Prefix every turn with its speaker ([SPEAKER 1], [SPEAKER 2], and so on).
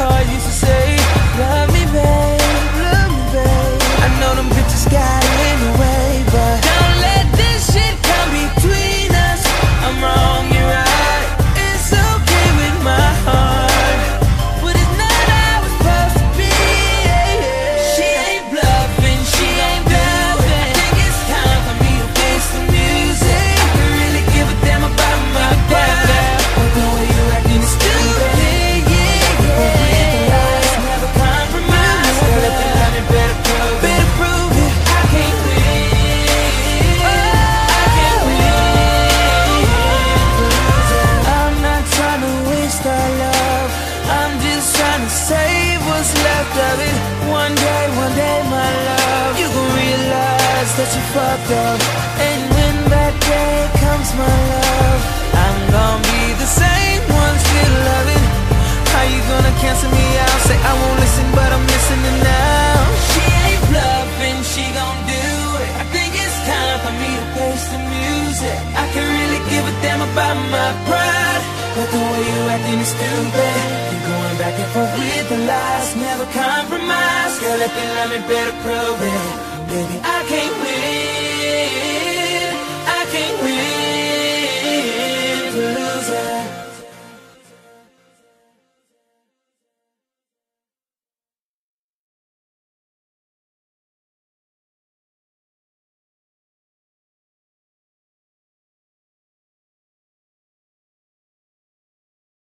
[SPEAKER 1] I used to say that you fucked up. And when that day comes, my love I'm gonna be the same one still loving. How you gonna cancel me out? Say I won't listen, but I'm listening now. She ain't bluffing, she gon' do it. I think it's time for me to face the music. I can really give a damn about my pride. But the way you acting is stupid. You're going back and forth with the lies Never compromise Girl, if love me, better prove it Baby, I can't